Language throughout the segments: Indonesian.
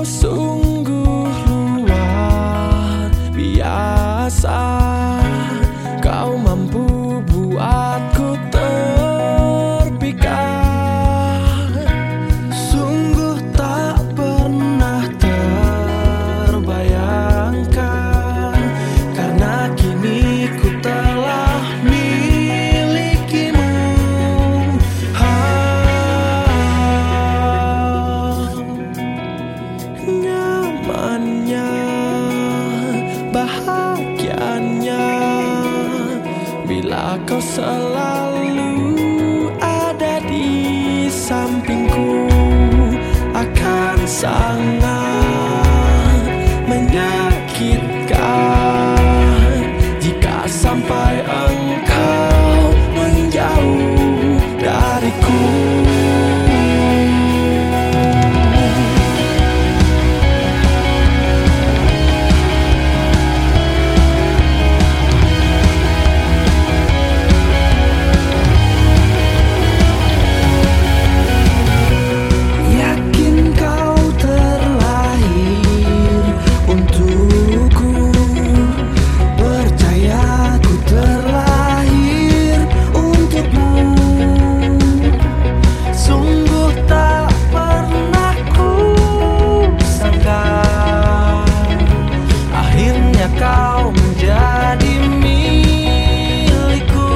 Sungguh luar biasa Kau selalu ada di sampingku? Akan sangat menyakitkan Jika sampai engkau menjauh dariku kau menjadi milikku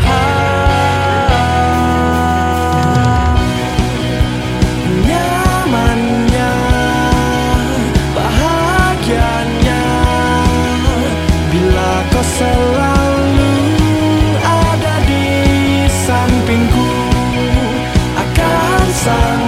Ah. Nyamannya, bahagianya Bila kau selalu ada di sampingku Akan sangat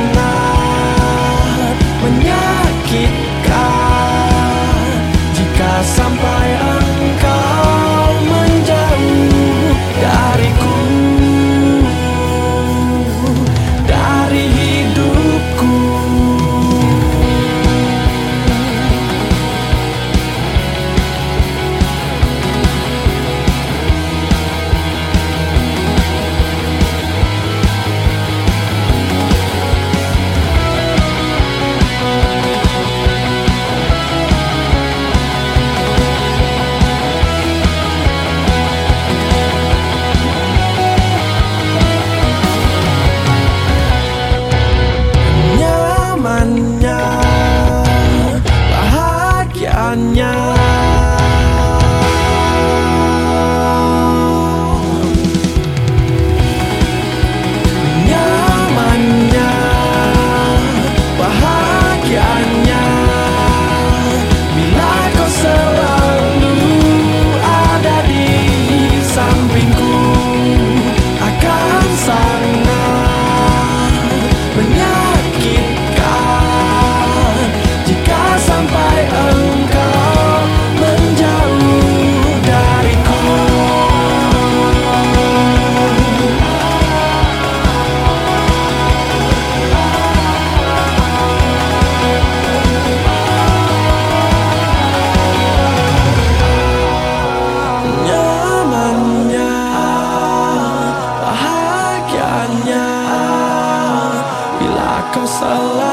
Bila kau